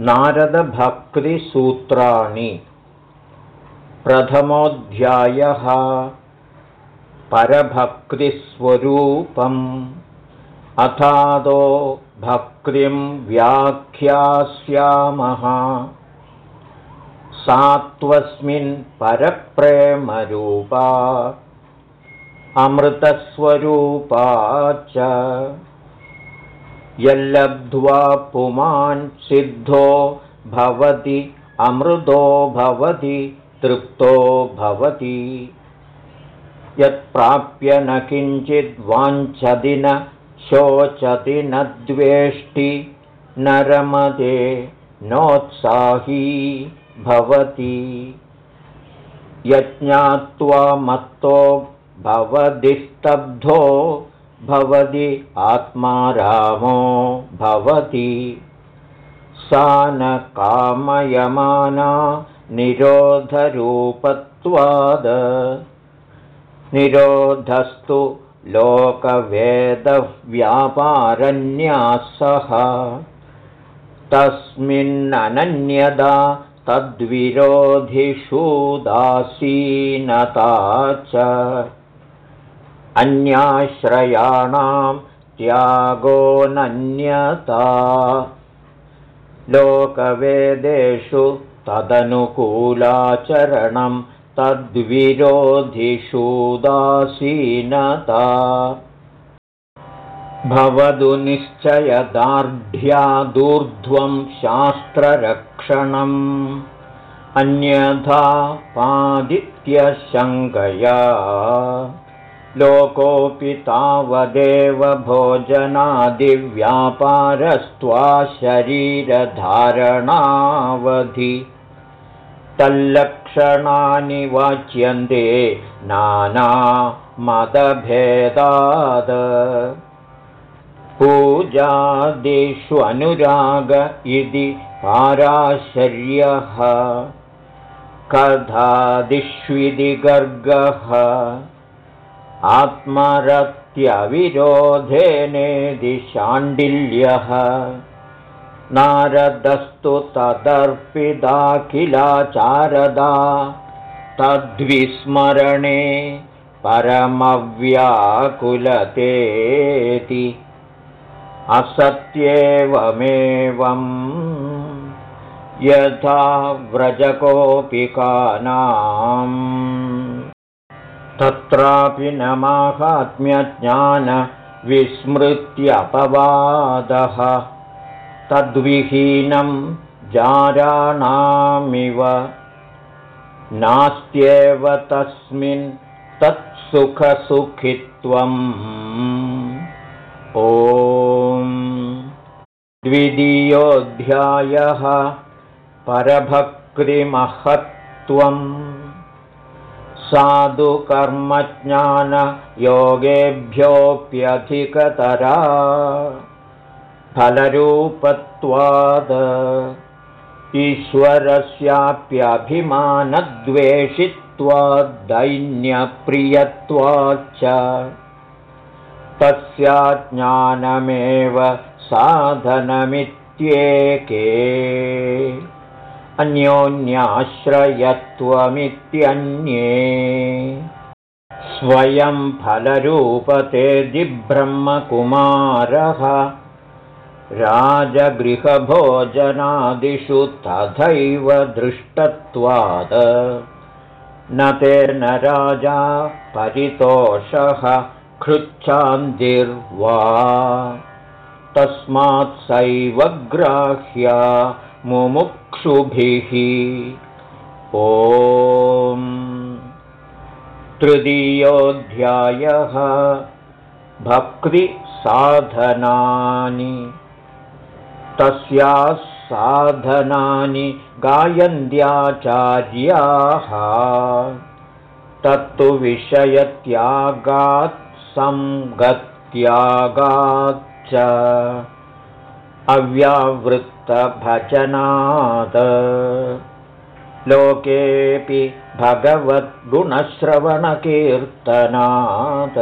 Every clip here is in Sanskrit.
नारदभक्तिसूत्राणि। प्रथमोऽध्यायः। परभक्तिस्वरूपम्। अथादो भक्तिं व्याख्यास्यामः। सात्वस्मिन् परप्रेमरूपा। अमृतस्वरूपा च यल्लब्ध्वा पुमान् सिद्धो भवति अमृतो भवति तृप्तो भवति। यत्प्राप्य न किञ्चिद्वाञ्छति न शोचति न द्वेष्टि न रमते नोत्साही भवति। यज्ञात्वा मत्तो भवति स्तब्धो भवति आत्मा रामो भवति। सा न कामयमाना निरोधरूपत्वाद। निरोधस्तु लोकवेदव्यापारन्यासः। तस्मिन्ननन्यदा तद्विरोधिषुदासीनता च अन्याश्रयाणां त्यागोऽनन्यता लोकवेदेषु तदनुकूलाचरणं तद्विरोधिषुदासीनता भवतु निश्चयदार्ढ्यादूर्ध्वं शास्त्ररक्षणम्। अन्यथा पादित्यशङ्कया लोकोऽपि तावदेव भोजनादिव्यापारस्त्वा शरीरधारणावधि तल्लक्षणानि वाच्यन्ते नानामदभेदाद। पूजादिष्वनुराग इति पाराशर्यः। गर्गः आत्मरत्यविरोधेनेदिशाण्डिल्यः नारदस्तु तदर्पिदाखिलाचारदा तद्विस्मरणे परमव्याकुलतेति। असत्येवमेवम् यथा व्रजकोपिकानाम् तत्रापि न माहात्म्यज्ञानविस्मृत्यपवादः तद्विहीनं जाराणामिव नास्त्येव तस्मिन् तत्सुखसुखित्वम्। ॐ द्वितीयोऽध्यायः परभक्तिमहत्त्वम् साधुकर्मज्ञानयोगेभ्योऽप्यधिकतरा। फलरूपत्वाद। ईश्वरस्याप्यभिमानद्वेषित्वाद्दैन्यप्रियत्वाच्च तस्या ज्ञानमेव साधनमित्येके अन्योन्याश्रयत्वमित्यन्ये स्वयं फलरूपते दिब्रह्मकुमारः। राजगृहभोजनादिषु तथैव दृष्टत्वात्। न तेन राजा परितोषः कृच्छान्तिर्वा तस्मात् सैव ग्राह्या मुमुक्षुभिः। ॐ तृतीयोऽध्यायः। भक्तिसाधनानि। तस्याः साधनानि गायन्त्याचार्याः। तत्तु विषयत्यागात् सङ्गत्यागाच्च अव्यावृत्तभजनात्। लोकेऽपि भगवद्गुणश्रवणकीर्तनात्।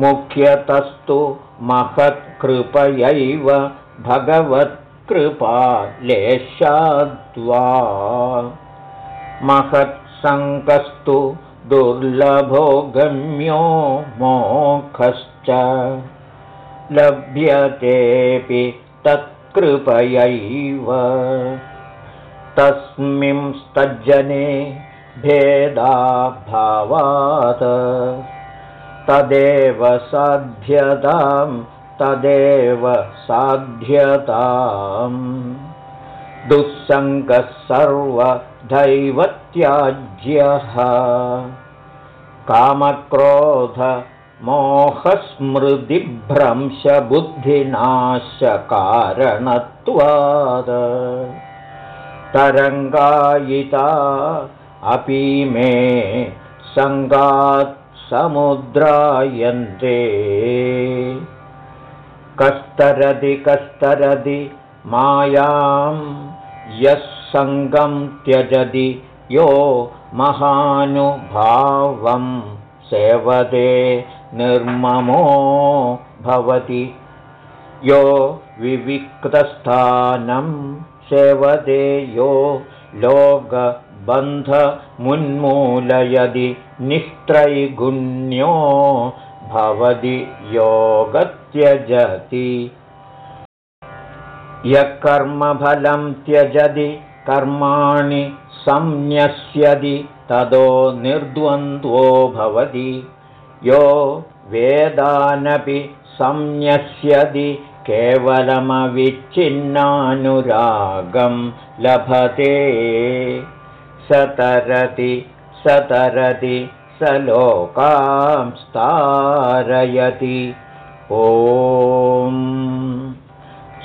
मुख्यतस्तु महत्कृपयैव भगवत्प्रीत्यर्थम् लेशाद्वा महत्सङ्कस्तु दुर्लभो गम्यो मोखश्च लभ्यतेऽपि तत्कृपयैव। तस्मिंस्तज्जने भेदाभावात्। तदेव साध्यतां तदेव साध्यताम्। दुःसङ्गः सर्वदैवत्याज्यः। कामक्रोध मोहस्मृतिभ्रंशबुद्धिनाशकारणत्वात्। तरङ्गायिता अपि मे सङ्गात् समुद्रायन्ते कस्तरदि कस्तरदि मायां यः सङ्गं त्यजति यो महानुभावं सेवते निर्ममो भवति। यो विविक्तस्थानं सेवते यो लोकबन्धमुन्मूलयदि निःत्रैगुण्यो भवति योगत्यजति। यः कर्मफलं त्यजति कर्माणि संन्यस्यति ततो निर्द्वन्द्वो भवति यो वेदानपि संन्यस्यति केवलमविच्छिन्नानुरागं लभते। सतरति सतरति स लोकां स्तारयति। ॐ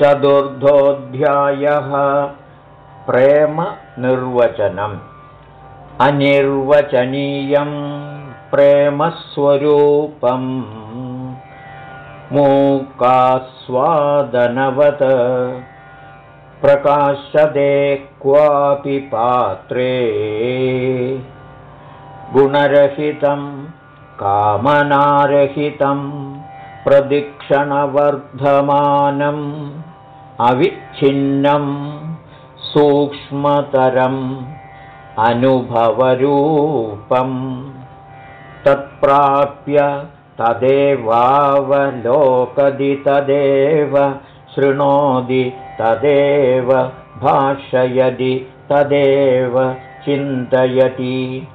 चतुर्थोऽध्यायः प्रेमनिर्वचनम्। अनिर्वचनीयं प्रेमस्वरूपम्। मूकास्वादनवत्। प्रकाशदे क्वापि पात्रे। गुणरहितं कामनारहितं प्रदिक्षणवर्धमानम् अविच्छिन्नं सूक्ष्मतरम् अनुभवरूपम् तत्प्राप्य तदेवावलोकदि तदेव शृणोति तदेव भाषयति तदेव चिन्तयति।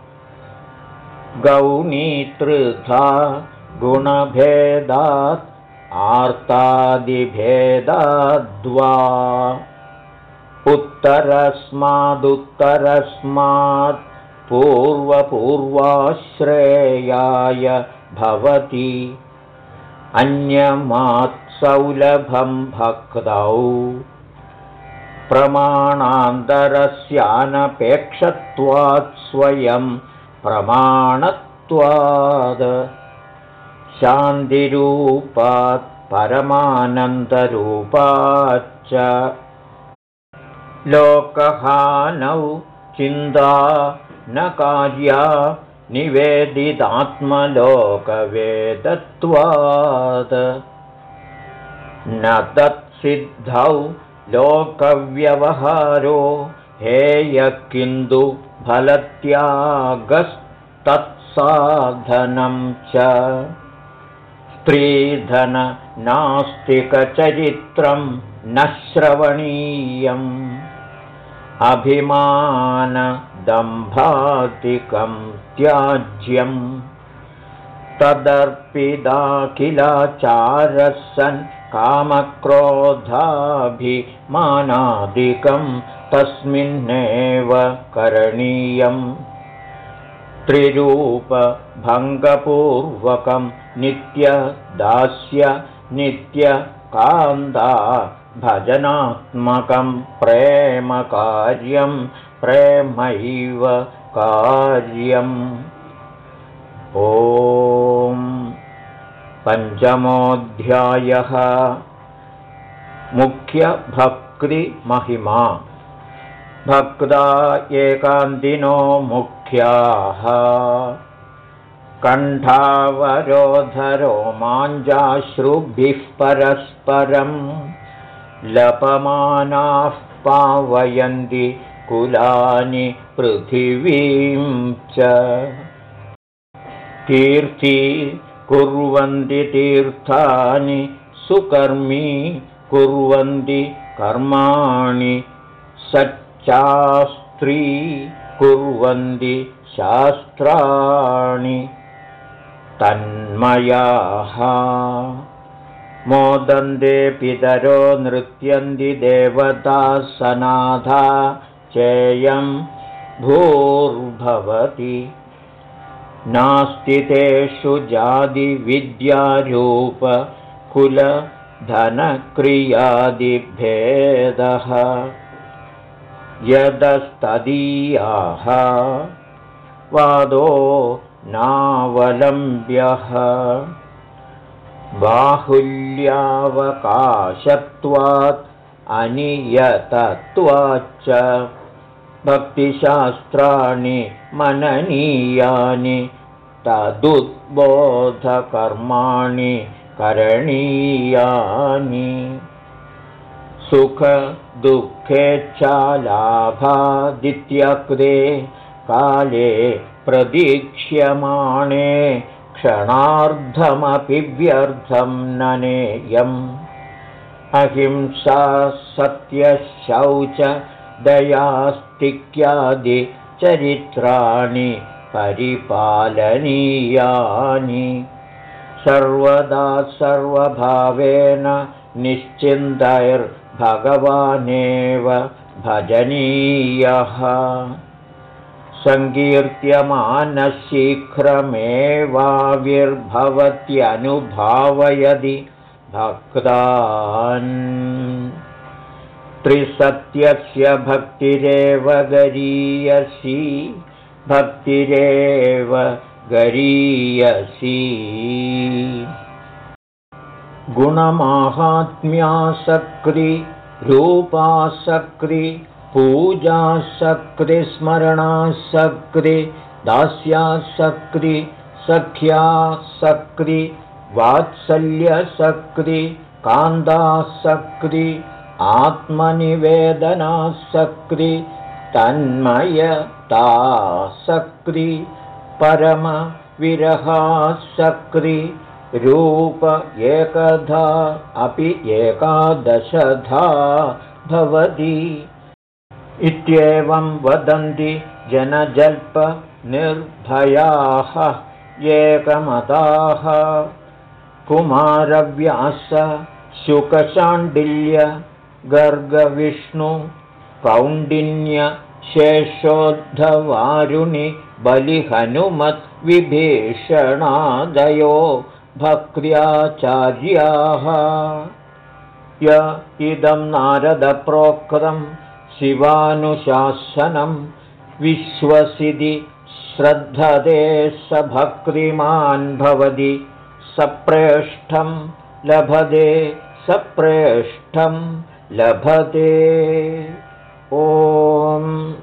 गौणीतृथा गुणभेदात् आर्तादिभेदाद्वा। उत्तरस्मादुत्तरस्मात् पूर्वपूर्वाश्रेयाय भवति। अन्यमात्सौलभं भक्तौ। प्रमाणान्तरस्यानपेक्षत्वात् स्वयं प्रमाणत्वाद् शान्तिरूपात् परमानन्दरूपाच्च लोकहानौ चिन्ता न कार्या निवेदितात्मलोकवेदत्वात्। न तत्सिद्धौ लोकव्यवहारो हेय किन्तु फलत्यागस्तत्साधनं च। स्त्रीधननास्तिकचरित्रं न श्रवणीयम् अभिमानदम्भातिकं त्याज्यम् तदर्पिदाखिलाचारः सन् कामक्रोधाभिमानादिकं तस्मिन्नेव करणीयम् त्रिरूपभङ्गपूर्वकं नित्यदास्य नित्यकान्दा भजनात्मकं प्रेमकार्यं प्रेमैव कार्यम्। ॐ पञ्चमोऽध्यायः। मुख्यभक्तिमहिमा। भक्ता एकान्तिनो मुख्याः। कण्ठावरोधरो माञ्जाश्रुभिः परस्परम्। लपमानाः पावयन्ति कुलानि पृथिवीं च। तीर्थी कुर्वन्ति तीर्थानि सुकर्मी कुर्वन्ति कर्माणि सच्चास्त्री कुर्वन्ति शास्त्राणि। तन्मयाः मोदन्ते पितरो नृत्यन्ति देवता सनाथा चेयं भूर्भवति। नास्ति तेषु जातिविद्यारूपकुलधनक्रियादिभेदः। यदस्तदीयाः वादो नावलम्ब्यः। बाहुल्यावकाशत्वात् अनियतत्वाच्च भक्तिशास्त्राणि मननीयानि तदुद्बोधकर्माणि करणीयानि। सुखदुःखेच्छालाभादित्यक्रे काले प्रदीक्ष्यमाणे क्षणार्धमपि व्यर्थं ननेयम्। अहिंसा सत्यशौच दयास्तिक्यादिचरित्राणि परिपालनीयानि। सर्वदा सर्वभावेन निश्चिन्तैर्भगवानेव भजनीयः। सङ्कीर्त्यमानशीघ्रमेवाविर्भवत्यनुभावयदि भक्तान् त्रिसत्यस्य भक्तिरेव गरीयसी। भक्तिरेव गरीयसी। गुणमाहात्म्यासक्रि रूपासक्रि पूजासक्रिस्मरणासक्रि दास्यासक्रि सख्यासक्रि वात्सल्यसक्रि कान्दासक्रि आत्मनिवेदनासक्रि तन्मयतासक्रि परमविरहासक्रि रूप एकधा अपि एकादशधा भवति। इत्येवं वदन्ति जनजल्पनिर्भयाः एकमताः। कुमारव्यास शुकशाण्डिल्य गर्गविष्णु कौण्डिन्य बलिहनुमद्विभीषणादयो भक्त्याचार्याः। य इदं नारदप्रोक्तं शिवानुशासनं विश्वसिदि श्रद्धते स भक्तिमान् भवति। सप्रेष्ठं लभते सप्रेष्ठं लभते। ॐ